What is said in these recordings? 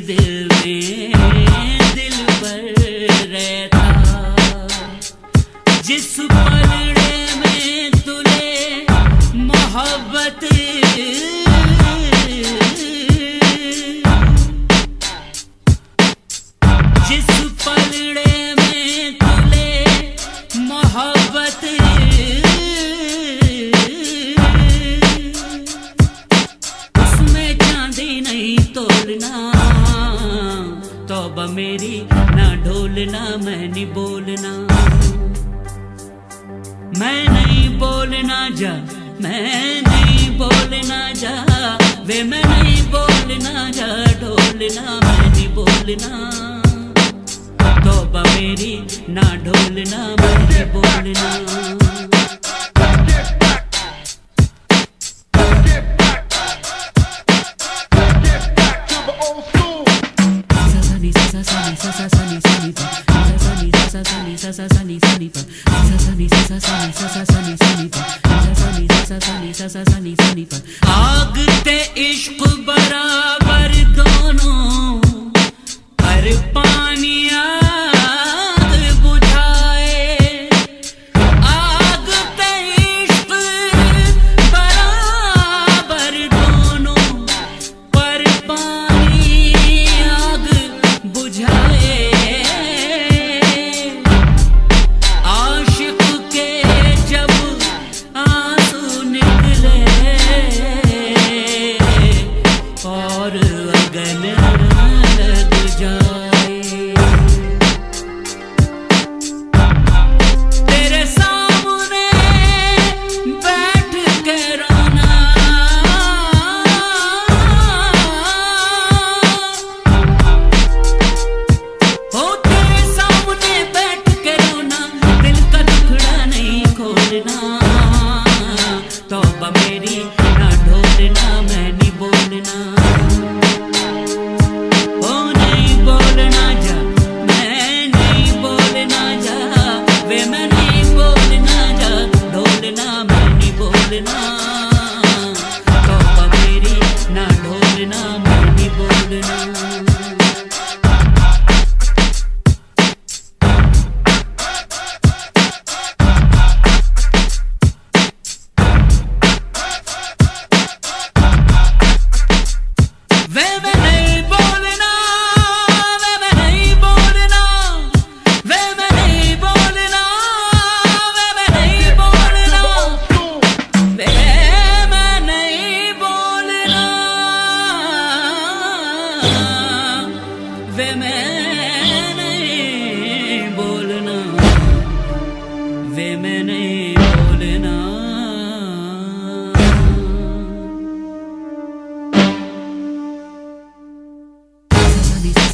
दिल में दिल पर रहता जिस तौबा मेरी, ना ढोलना मैं नहीं बोलना। मैं नहीं बोलना जा, मैं नहीं बोलना जा, वे मैं नहीं बोलना जा, ढोलना मैं नहीं बोलना। तौबा मेरी, ना ढोलना मैं नहीं बोलना। आग ते इश्क बराबर मेरी ना ढोलना मैं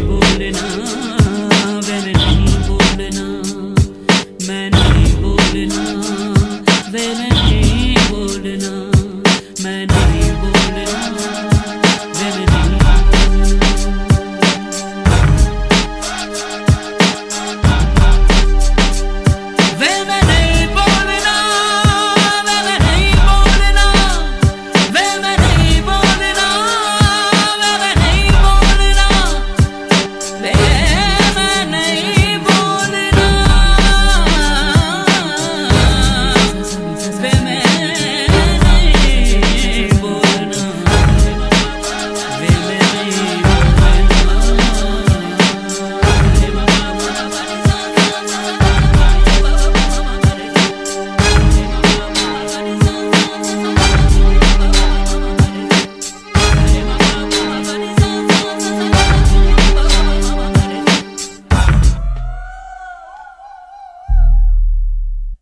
बोलना वे बोलना मैं बोलना वे बोलना मैं नहीं बोलना।